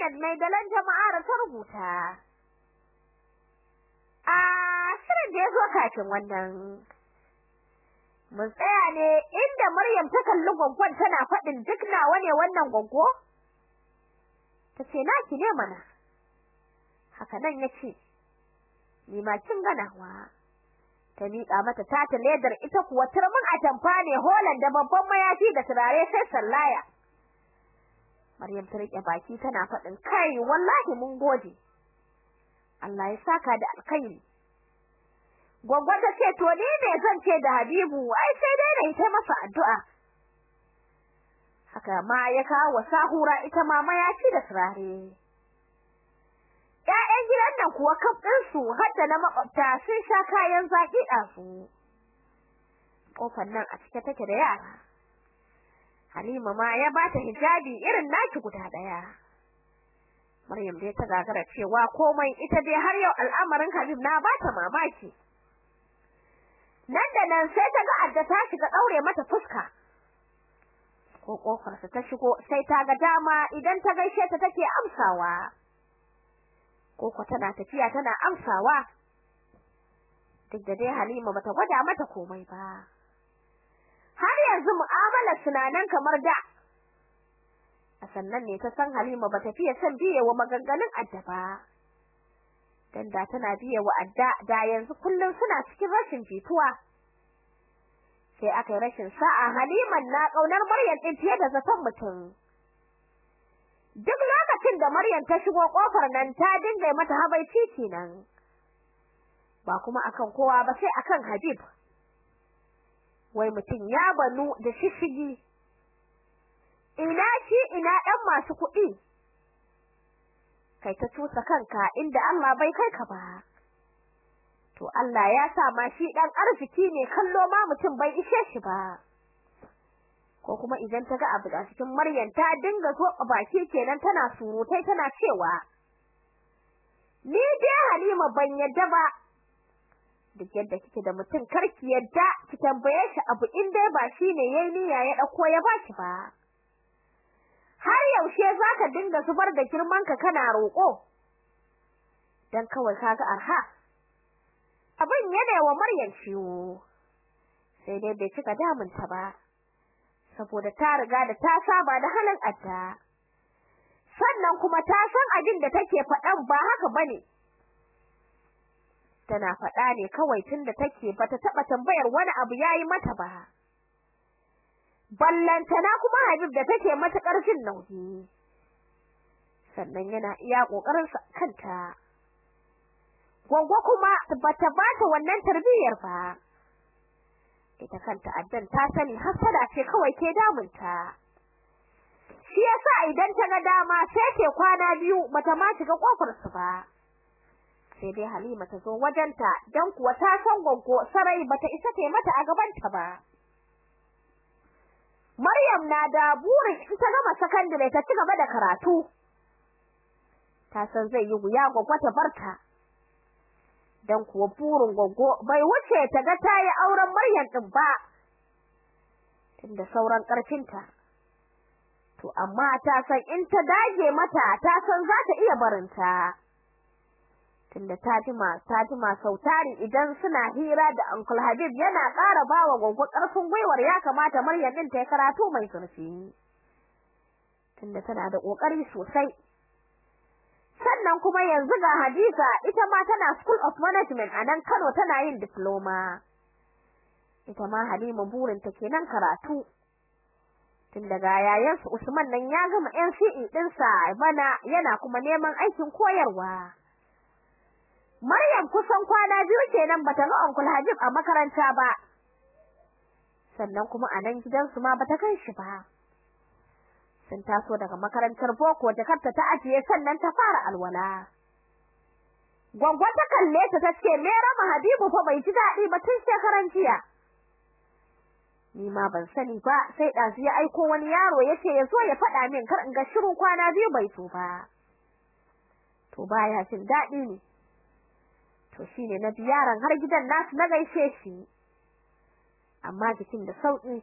Muhammad mai dalan jama'ar ta rubuta. A shirin da ya zo kafin wannan mun tsaya ne inda Maryam ta kalli gwaggon tana faɗin duk nawa ne wannan gwaggo? Tace naki ne mana. Haka nan ya ce ni ma kin ganawa ta miƙa mata tata ledar ita kuwa turmin atamfa ne holan da babban mayafi da turare sai sallaya. Maryam ta riƙe baki tana faɗin kai wallahi mun gode. Allah ya saka da alkhairi. Gwaggo ta ce to ni ne zan ce da Habibu ai sai dai na yi masa addu'a. Haka ma ya kawo sahura ita ma mayafi da turare. Ƴaƴan gidan nan kuwa kaf ɗin su har da na makwabta sun sha kayan zaki ɗazu. Kofar nan a cike take da yara. Halima ma ya bata hijabi irin naki guda ɗaya Maryam dai ta gagara cewa komai ita dai har yau al'amarin Habib na bata mamaki. Nan da nan sai ta ga adda ta shiga daure mata fuska. Ko ƙofar ta shigo sai ta ga dama idan ta gaishe ta take amsawa. Ko ko tana tafiya tana amsawa. Duk da dai Halima bata gwada mata komai ba. Yanzu mu'amalar sunanan kamar da. A sannan ne ta san Halima bata fiye son biye wa maganganun adda ba. Dan da tana biye wa adda da yanzu kullun suna cikin rashin jituwa. Sai aka yi rashin sa'a Haliman na ƙaunar Maryam din fiye da zaton mutum. Duk lokacin da Maryam ta shigo ƙofar nan ta dinga mata habaici kenan. Ba kuma akan kowa ba sai akan Habib. Wai mutum ya banu da shishigi. Ina shi ina dan masu kuɗi? Kai ta tusa kanka inda Allah bai kai ka ba. To Allah ya sa ma shi dan arziki ne kallo ma mutum bai ishe shi ba. Ko kuma idan ta ga abu a cikin Maryam ta dinga so baki kenan tana surutai tana cewa ni dai Halima ban yadda ba duk yadda kike da mutum karki yadda ki tambaye shi abu in dai ba shine yayi niyya ya ɗauko ya baki ba. Har yaushe zaka dinga zubar da girman ka kana roko dan kawai kaga arha. Abin yana wa Maryam ciwo. Sai dai bai cika damunta ba saboda ta riga da ta saba da halin adda. Sannan kuma ta san abin da take faɗan ba haka ba ne tana faɗa ne kawai tunda take bata taɓa tambayar wani abu yayi mata ba. Ballantana kuma Habib da take matakar jin nauyi. Sannan yana iya ƙoƙarin kanta. Gwaggo kuma bata bata wannan tarbiyyar ba. Ita kanta addan ta sani hasada ce kawai ke damunta. Shi yasa idan ta ga dama sai ke kwana biyu bata ma shiga ƙofar su ba. Sai dai Halima ta zo wajenta dan kuwa ta san gwaggo sarai bata isa ta mata a gabanta ba. Maryam na da burin in ta gama sakandare ta ci gaba da karatu. Ta san zai yi wuya gwaggo ta barta dan kuwa burin gwaggo bai wuce ta ga tayi auren Maryam din ba tunda sauran karfinta to amma ta san in ta dage mata ta san za ta iya barinta. Tunda ta jima sautari idan suna hira da Uncle Habib yana ƙara bawa gwaggo ƙarfin gwiwar ya kamata Maryam din ta karatu mai zurfi. Tunda tana da ƙoƙari sosai. Sannan kuma yanzu ga Hadiza ita ma tana School of Management a nan Kano tana yin diploma. Ita ma Halima burin ta kenan karatu. Tun daga yayansu Usman nan ya gama NCE ɗinsa bana yana kuma neman aikin koyarwa. Maryam kusan kwana biyu kenan bata ga Uncle Habib a makaranta ba. Sannan kuma a nan gidansu ma bata kai shi ba. Sun taso daga makarantar boko Jakarta ta ajiye sannan ta fara alwala. Gwaggo ta kalle ta tace me rama Habibu fa bai ji daɗi ba tun shekaran jiya. Ni ma ban sani ba sai ɗazu ya aiko wani yaro ya ce ya zo ya faɗa min kar in ga shiru kwana biyu bai so ba. To baya jin daɗi ne. To shine na bi yaron har gidan nasu na gaishe shi. Amma jikin da sauƙi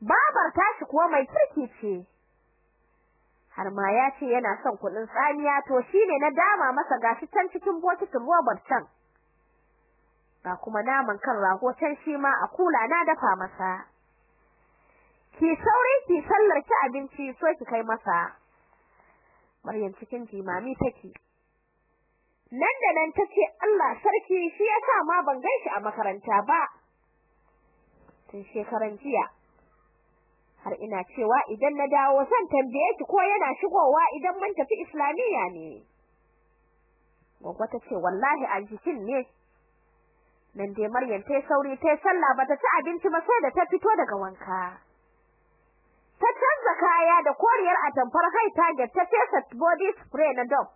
babar tashi kuwa mai kirki ce. Har ma ya ce yana son kuɗin tsamiya to shine na dama masa gashi can cikin bokitin robar can. Ga kuma naman kan rago can shi ma a kula na dafa masa. Ki sauri ki sallar ki abinci so ki kai masa. Maryam cikin jimami take. Nan da nan tace Allah sarki shi yasa ma ban gan shi a makaranta ba. Tun shekaran jiya har ina cewa idan na dawo zan tambaye ki ko yana shigowa idan mun tafi islamiyya ne. Goggo ta ce wallahi aljikin ne. Nan dai Maryam tai sauri tai sallah bata ci abinci ba sai da ta fito daga wanka. Ta canza kaya da koriyar atamfar kai target ta fesa body spray na dog.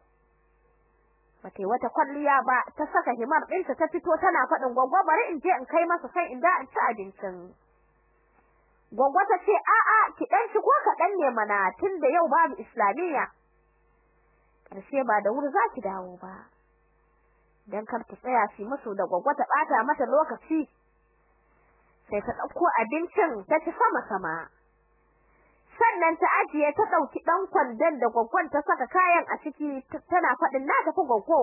Bata wata kwalliya ba ta saka himar ɗinta ta fito tana faɗin gwaggwa bari in je in kai masa sai in da in ci abincin Gwaggo ta ce a'a ki dan shigo kaɗan ne mana tunda yau babu islamiyya. Karshe ba da wuri za ki dawo ba. Dan kar ta tsaya shi musu da gwaggo ta bata mata lokaci. Sai ta ɗauko abincin ta ci sama sama. Sannan ta ajiye ta ɗauki dan kwandon da gwaggon ta saka kayan a ciki tana faɗin na tafi gwaggo.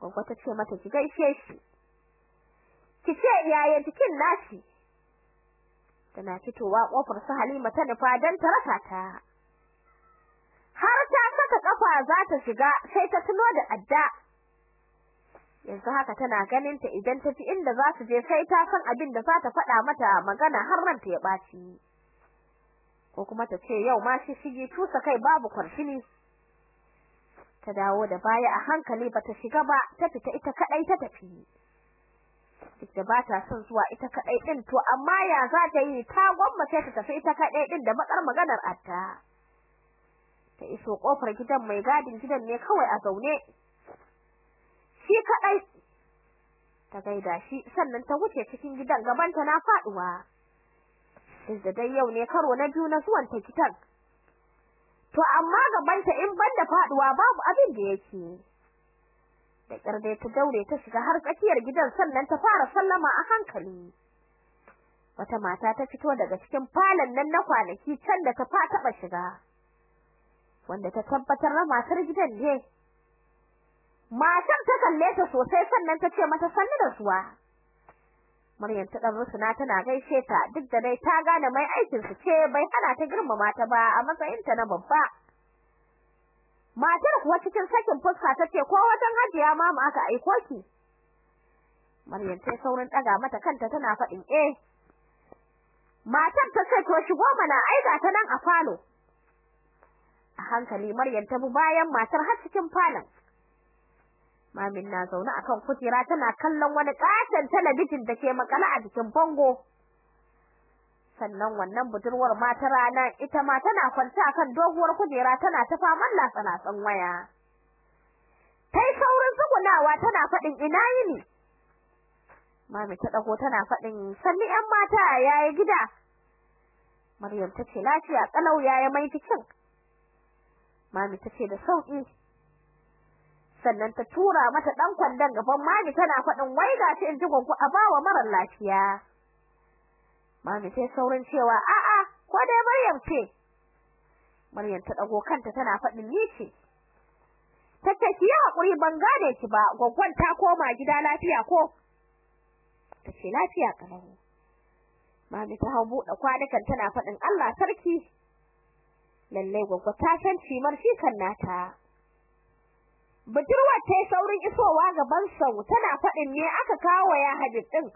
Gwaggo ta ce mata ki gaishe shi. Ki ce yaya jikin nashi. tana fitowa ƙofar su Halima ta nufa dan ta raka ta har ta saka kafa za ta shiga sai ta tuno da adda yanzu haka tana ganin ta idan ta fi inda za su je sai ta san abin da za ta faɗa mata magana har ranta ya ɓaci ko kuma ta ce yau ma shi shige tusa kai babu kwarshini. Ta dawo da baya a hankali bata shiga ba ta fita ita kadai ta tafi. Duk da bata son zuwa ita kadai din to amma ya za ta yi? Ta gwammace ta tafi ita kadai din da bakar maganar atta. Ta iso ƙofar gidan mai gadin gidan ne kawai a zaune. Shi kadai ta gaida shi sannan ta wuce cikin gidan gabanta na faɗuwa da dai yau ne karo na biyu na zuwan ta gidan to amma gabanta in banda faɗuwa babu abin da yake. Da ƙyar ta daure ta shiga har tsakiyar gidan sannan ta fara sallama a hankali. Wata mata ta fito daga cikin falon nan na kwanaki can da ta fa taba shiga wanda ta tabbatar da matar gidan ne. Matar ta kalle ta sosai sannan ta ce mata sannu da suwa Maryam ta dan rusuna tana gaishe ta duk da dai ta gane mai aikin su ce bai hana ta girmama ta ba a matsayin ta na babba. Matar kuwa cikin sakin fuska tace ko wajen hajiya mama aka aiko ki? Maryam sai saurin daga mata kanta tana faɗin eh. Matar ta ce to shigo mana ai ga ta nan a falo. A hankali Maryam ta bi bayan matar har cikin falon. Mamin na zaune akan kujera tana kallon wani katon talabijin da ke makale a jikin bango. Sannan wannan budurwar ma ta rana ita ma tana kwance akan doguwar kujera tana ta faman latsa waya. Tai saurin tsugunawa tana faɗin ina yini? Mami ta dago tana faɗin sanni 'yan mata yayi gida? Maryam tace lafiya kalau yaya mai cikin mami tace da sauƙi sannan ta tura mata dan kwandon gaban mami tana faɗin wai ga ta inji gungu a bawa mara lafiya Mami sai saurin cewa a'a ko dai Maryam ce. Maryam ta dago kanta tana faɗin ni ce. Tace ki haƙuri ban gane ki ba, gwaggwan ta koma gida lafiya ko? Tace lafiya kalau. Mami ta hau buɗe kwanukan tana faɗin Allah sarki. Lallai gwaggwa ta san cimar shi kan nata. Budurwar ta yi saurin isowa gaban sau tana faɗin ne aka kawo ya Habib ɗin.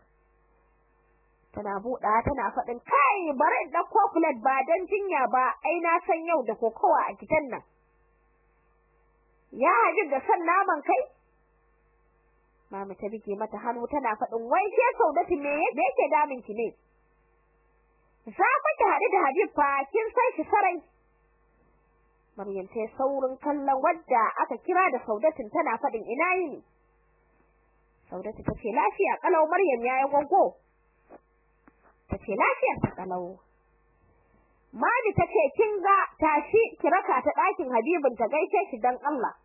tana buɗa tana faɗin kai bari in ɗauko plate ba dan jinya ba ai na san yau da kokowa a gidan nan. Ya haji da san naman kai? Mama ta bige mata hannu tana faɗin wai ke Saudatu me yake damin ki ne? Za ku ki haɗu da Habib fa kin san shi sarai. Maryam ta saurin kallon wadda aka kira da Saudatin tana faɗin ina yini? Saudatu ta ce lafiya kalau Maryam yayi gongo tace lafiyar ta kalau Mami tace kin ga tashi ki raka ta ɗakin Habibin ta gaishe shi dan Allah.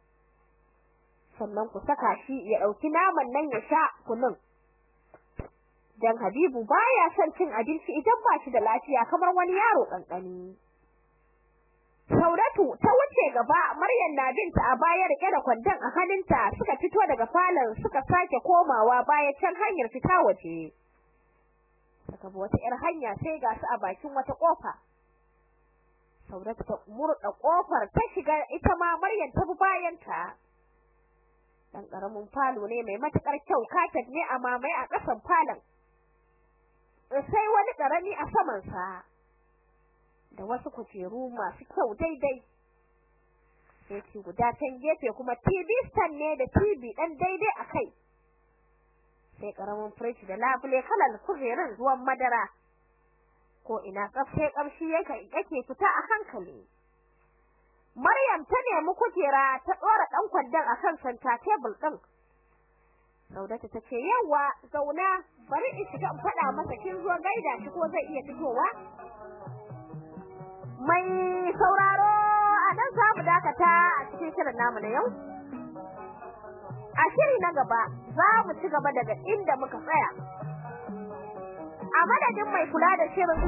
Sannan ku saka shi ya ɗauki naman nan ya sha kunun. Dan Habibu baya son cin abinci idan ba shi da lafiya kamar wani yaro kankani Saudatu ta wuce gaba Maryam na binta a baya riƙe da kwandon a hannunta suka fito daga falon suka sake komawa baya can hanyar fita waje. Saka wata 'yar hanya sai ga su a bakin wata ƙofa Saudatu ta murda ƙofar ta shiga ita ma Maryam ta bi bayanta. Dan ƙaramin falo ne mai matuƙar kyau katat ne a mamaye a kasan falon. Sai wani ƙarami a saman sa da wasu kujeru masu kyau daidai. Ci guda can gefe kuma TV stand ne da TV dan daidai akai sai ƙaramin fridge da labule kalar kujerun ruwan madara. Ko ina kafse kamshi yake yake fita a hankali. Maryam ta nemi kujera ta dora dan kwandon akan santa table din Saudatu ta ce yawa zauna bari in shiga in fada masa kin zo gaida shi ko zai iya fitowa mai sauraro a nan samu dakata a cikin shirin namu na yau. A shiri na gaba za mu ci gaba daga inda muka tsaya. A madadin mai kula da shirin